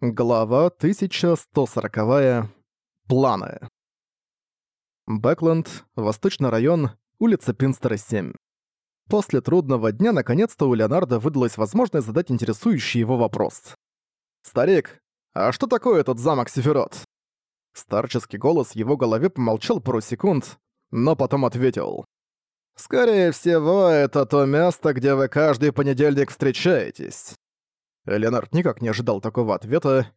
Глава 1140. Планы. Бэкленд, Восточный район, улица Пинстера, 7. После трудного дня наконец-то у Леонардо выдалась возможность задать интересующий его вопрос. «Старик, а что такое этот замок Сефирот?» Старческий голос в его голове помолчал пару секунд, но потом ответил. «Скорее всего, это то место, где вы каждый понедельник встречаетесь». Леонард никак не ожидал такого ответа,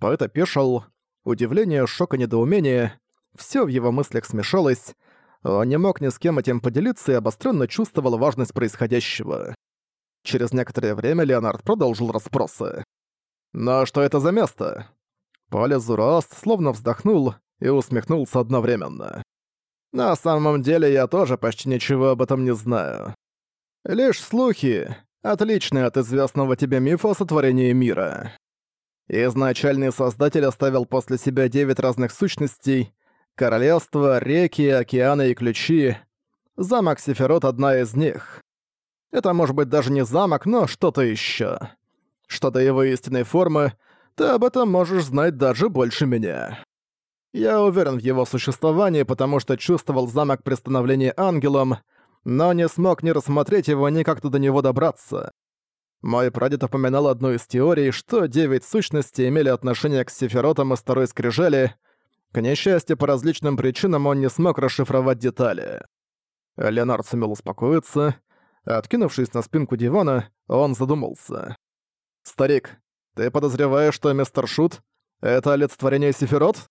поэт опешил. Удивление, шок и недоумение — все в его мыслях смешалось. Он не мог ни с кем этим поделиться и обостренно чувствовал важность происходящего. Через некоторое время Леонард продолжил расспросы. «Но что это за место?» Поля Зураст словно вздохнул и усмехнулся одновременно. «На самом деле я тоже почти ничего об этом не знаю. Лишь слухи, Отличный от известного тебе мифа о сотворении мира. Изначальный создатель оставил после себя девять разных сущностей, королевства, реки, океаны и ключи. Замок Сефирот — одна из них. Это может быть даже не замок, но что-то еще. Что до его истинной формы, ты об этом можешь знать даже больше меня. Я уверен в его существовании, потому что чувствовал замок при становлении ангелом — но не смог ни рассмотреть его, ни как-то до него добраться. Мой прадед упоминал одну из теорий, что девять сущностей имели отношение к Сеферотам и второй скрижали. К несчастью, по различным причинам он не смог расшифровать детали. Леонард сумел успокоиться. Откинувшись на спинку дивана, он задумался. «Старик, ты подозреваешь, что мистер Шут — это олицетворение Сеферот?»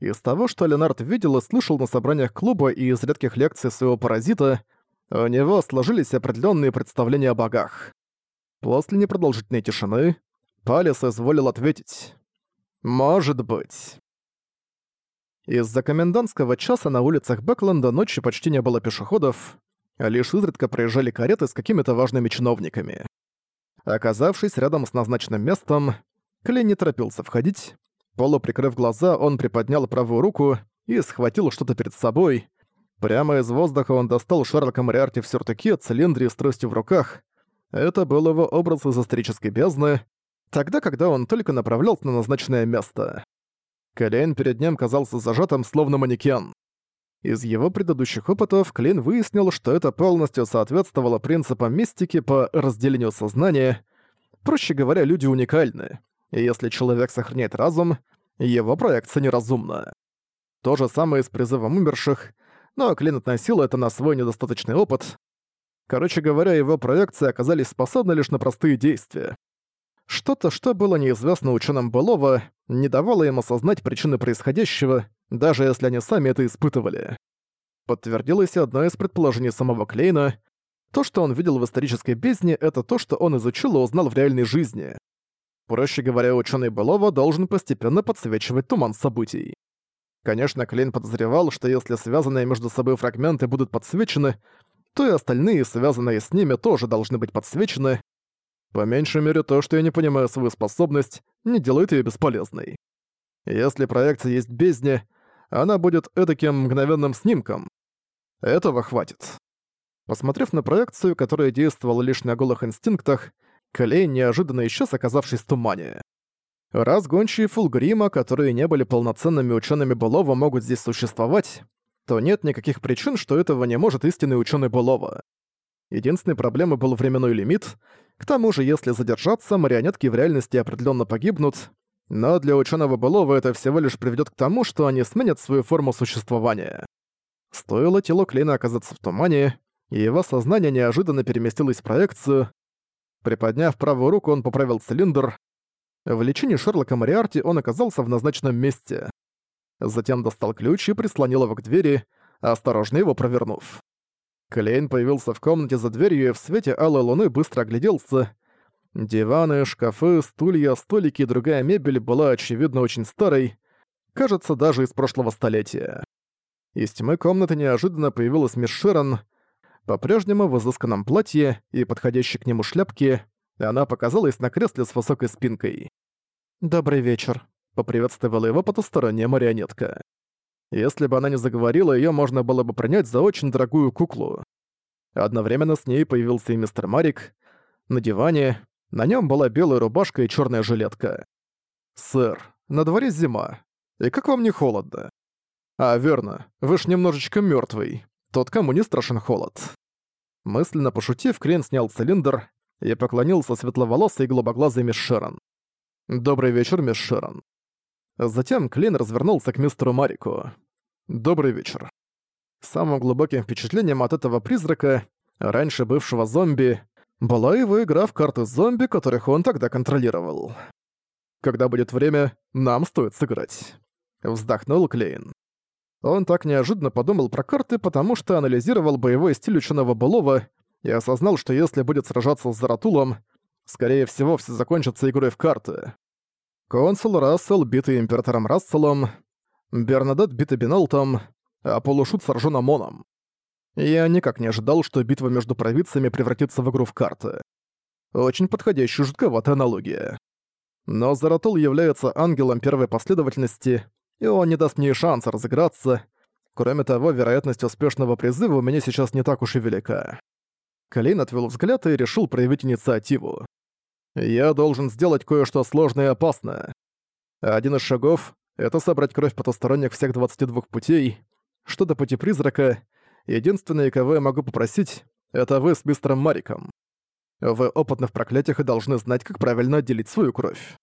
Из того, что Леонард видел и слышал на собраниях клуба и из редких лекций своего паразита — у него сложились определенные представления о богах. После непродолжительной тишины Палис изволил ответить «Может быть». Из-за комендантского часа на улицах Бэкленда ночью почти не было пешеходов, а лишь изредка проезжали кареты с какими-то важными чиновниками. Оказавшись рядом с назначенным местом, Клей не торопился входить. Полуприкрыв глаза, он приподнял правую руку и схватил что-то перед собой, Прямо из воздуха он достал Шерлока Мариарти в сюртуке, цилиндре и с в руках. Это был его образ из исторической бездны, тогда, когда он только направлялся на назначенное место. Колейн перед ним казался зажатым, словно манекен. Из его предыдущих опытов Клин выяснил, что это полностью соответствовало принципам мистики по разделению сознания. Проще говоря, люди уникальны. И если человек сохраняет разум, его проекция неразумна. То же самое с призывом умерших — но Клин относил это на свой недостаточный опыт. Короче говоря, его проекции оказались способны лишь на простые действия. Что-то, что было неизвестно ученым былого, не давало им осознать причины происходящего, даже если они сами это испытывали. Подтвердилось одно из предположений самого Клейна. То, что он видел в исторической бездне, это то, что он изучил и узнал в реальной жизни. Проще говоря, ученый былого должен постепенно подсвечивать туман событий. Конечно, Клейн подозревал, что если связанные между собой фрагменты будут подсвечены, то и остальные, связанные с ними, тоже должны быть подсвечены. По меньшей мере, то, что я не понимаю свою способность, не делает ее бесполезной. Если проекция есть в бездне, она будет этаким мгновенным снимком. Этого хватит. Посмотрев на проекцию, которая действовала лишь на голых инстинктах, Клей неожиданно исчез, оказавшись в тумане. Раз гончие Фулгрима, которые не были полноценными учеными Былова, могут здесь существовать, то нет никаких причин, что этого не может истинный ученый Былова. Единственной проблемой был временной лимит. К тому же, если задержаться, марионетки в реальности определенно погибнут. Но для ученого Былова это всего лишь приведет к тому, что они сменят свою форму существования. Стоило тело Клина оказаться в тумане, и его сознание неожиданно переместилось в проекцию. Приподняв правую руку, он поправил цилиндр, в лечении Шерлока Мариарти он оказался в назначенном месте. Затем достал ключ и прислонил его к двери, осторожно его провернув. Клейн появился в комнате за дверью и в свете алой луны быстро огляделся. Диваны, шкафы, стулья, столики и другая мебель была, очевидно, очень старой, кажется, даже из прошлого столетия. Из тьмы комнаты неожиданно появилась мисс Широн, по-прежнему в изысканном платье и подходящей к нему шляпке, и она показалась на кресле с высокой спинкой. «Добрый вечер», — поприветствовала его потусторонняя марионетка. Если бы она не заговорила, ее можно было бы принять за очень дорогую куклу. Одновременно с ней появился и мистер Марик. На диване. На нем была белая рубашка и черная жилетка. «Сэр, на дворе зима. И как вам не холодно?» «А, верно. Вы ж немножечко мертвый. Тот, кому не страшен холод». Мысленно пошутив, Крен снял цилиндр и поклонился светловолосой и голубоглазой мисс Шерон. «Добрый вечер, мисс Шерон». Затем Клин развернулся к мистеру Марику. «Добрый вечер». Самым глубоким впечатлением от этого призрака, раньше бывшего зомби, была его игра в карты зомби, которых он тогда контролировал. «Когда будет время, нам стоит сыграть», — вздохнул Клейн. Он так неожиданно подумал про карты, потому что анализировал боевой стиль ученого былого, и осознал, что если будет сражаться с Заратулом, скорее всего, все закончится игрой в карты. Консул Рассел, битый императором Расселом, Бернадет, битый Биналтом, а полушут сражен ОМОНом. Я никак не ожидал, что битва между провидцами превратится в игру в карты. Очень подходящая жутковатая аналогия. Но Заратул является ангелом первой последовательности, и он не даст мне шанса разыграться. Кроме того, вероятность успешного призыва у меня сейчас не так уж и велика. Клейн отвел взгляд и решил проявить инициативу. «Я должен сделать кое-что сложное и опасное. Один из шагов — это собрать кровь потусторонних всех 22 путей. Что до пути призрака, единственное, кого я могу попросить, это вы с мистером Мариком. Вы опытны в проклятиях и должны знать, как правильно отделить свою кровь».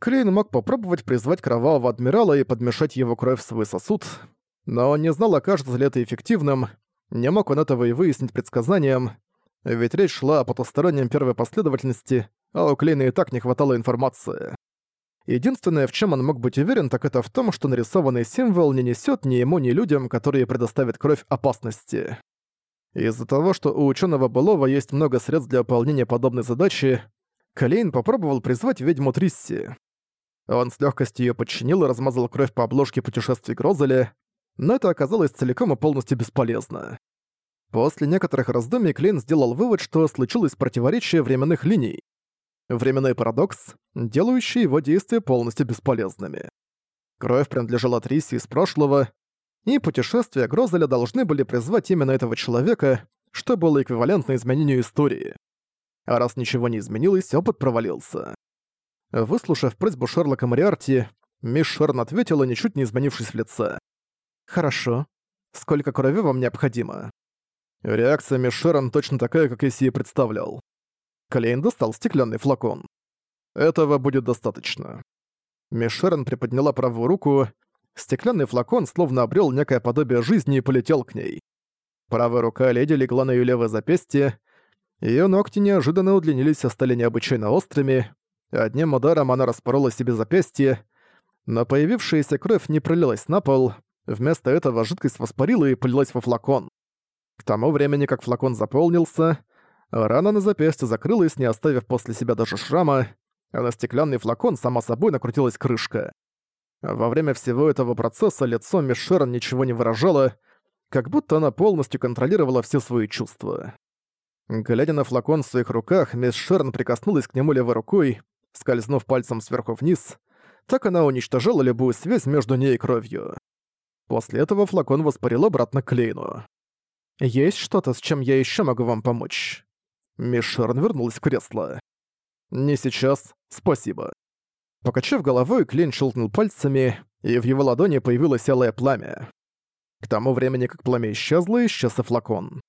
Клейн мог попробовать призвать кровавого адмирала и подмешать его кровь в свой сосуд, но он не знал, окажется ли это эффективным, не мог он этого и выяснить предсказанием, ведь речь шла о потустороннем первой последовательности, а у Клейна и так не хватало информации. Единственное, в чем он мог быть уверен, так это в том, что нарисованный символ не несет ни ему, ни людям, которые предоставят кровь опасности. Из-за того, что у ученого былого есть много средств для выполнения подобной задачи, Клейн попробовал призвать ведьму Трисси. Он с легкостью ее подчинил и размазал кровь по обложке путешествий Грозеля, но это оказалось целиком и полностью бесполезно. После некоторых раздумий Клейн сделал вывод, что случилось противоречие временных линий. Временной парадокс, делающий его действия полностью бесполезными. Кровь принадлежала Трисе из прошлого, и путешествия Грозеля должны были призвать именно этого человека, что было эквивалентно изменению истории. А раз ничего не изменилось, опыт провалился. Выслушав просьбу Шерлока Мариарти, мисс Шерн ответила, ничуть не изменившись в лице. «Хорошо. Сколько крови вам необходимо?» Реакция Мишерон точно такая, как я себе представлял. Клейн достал стеклянный флакон. Этого будет достаточно. Мишерон приподняла правую руку. Стеклянный флакон словно обрел некое подобие жизни и полетел к ней. Правая рука леди легла на ее левое запястье. Ее ногти неожиданно удлинились и стали необычайно острыми. Одним ударом она распорола себе запястье, но появившаяся кровь не пролилась на пол, вместо этого жидкость воспарила и полилась во флакон. К тому времени, как флакон заполнился, рана на запястье закрылась, не оставив после себя даже шрама, а на стеклянный флакон сама собой накрутилась крышка. Во время всего этого процесса лицо Мишерон ничего не выражало, как будто она полностью контролировала все свои чувства. Глядя на флакон в своих руках, мисс Шерн прикоснулась к нему левой рукой, скользнув пальцем сверху вниз. Так она уничтожала любую связь между ней и кровью. После этого флакон воспарил обратно к Лейну. «Есть что-то, с чем я еще могу вам помочь?» Мишерн вернулась в кресло. «Не сейчас, спасибо». Покачав головой, Клин щелкнул пальцами, и в его ладони появилось алое пламя. К тому времени, как пламя исчезло, исчез и флакон.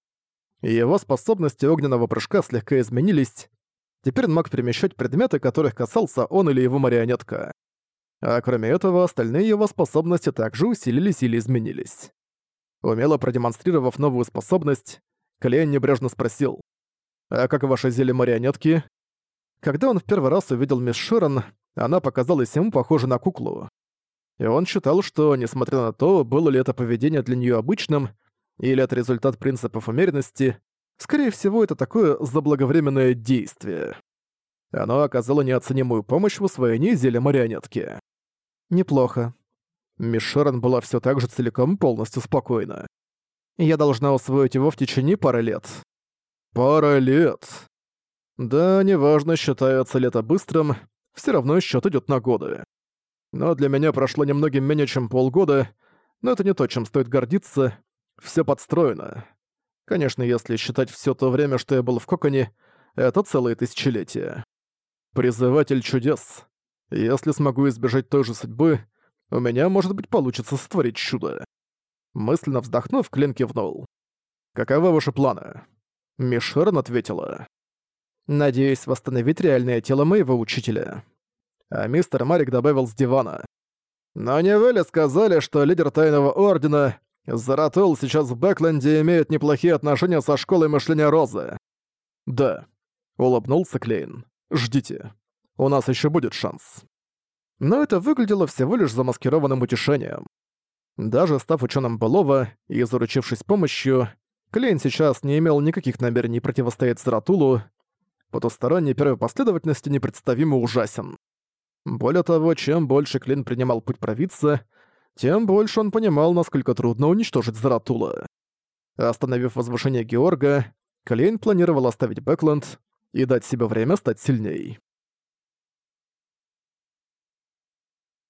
Его способности огненного прыжка слегка изменились. Теперь он мог перемещать предметы, которых касался он или его марионетка. А кроме этого, остальные его способности также усилились или изменились. Умело продемонстрировав новую способность, Клейн небрежно спросил. «А как ваши зелье-марионетки?» Когда он в первый раз увидел мисс Широн, она показалась ему похожа на куклу. И он считал, что, несмотря на то, было ли это поведение для нее обычным, или это результат принципов умеренности, скорее всего, это такое заблаговременное действие. Оно оказало неоценимую помощь в усвоении зелья марионетки. «Неплохо», Мишерон была все так же целиком полностью спокойна. Я должна усвоить его в течение пары лет. Пара лет. Да, неважно, считается ли это быстрым, все равно счет идет на годы. Но для меня прошло немногим менее чем полгода, но это не то, чем стоит гордиться. Все подстроено. Конечно, если считать все то время, что я был в Коконе, это целое тысячелетие. Призыватель чудес. Если смогу избежать той же судьбы, у меня, может быть, получится сотворить чудо». Мысленно вздохнув, Клин кивнул. «Каковы ваши планы?» Мишерн ответила. «Надеюсь восстановить реальное тело моего учителя». А мистер Марик добавил с дивана. «Но не вы ли сказали, что лидер Тайного Ордена, Заратул, сейчас в Бэкленде имеет неплохие отношения со школой мышления Розы?» «Да», — улыбнулся Клейн. «Ждите. У нас еще будет шанс» но это выглядело всего лишь замаскированным утешением. Даже став ученым былого и заручившись помощью, Клейн сейчас не имел никаких намерений противостоять Заратулу, потусторонней первой последовательности непредставимо ужасен. Более того, чем больше Клин принимал путь провидца, тем больше он понимал, насколько трудно уничтожить Заратула. Остановив возвышение Георга, Клейн планировал оставить Бэкленд и дать себе время стать сильней.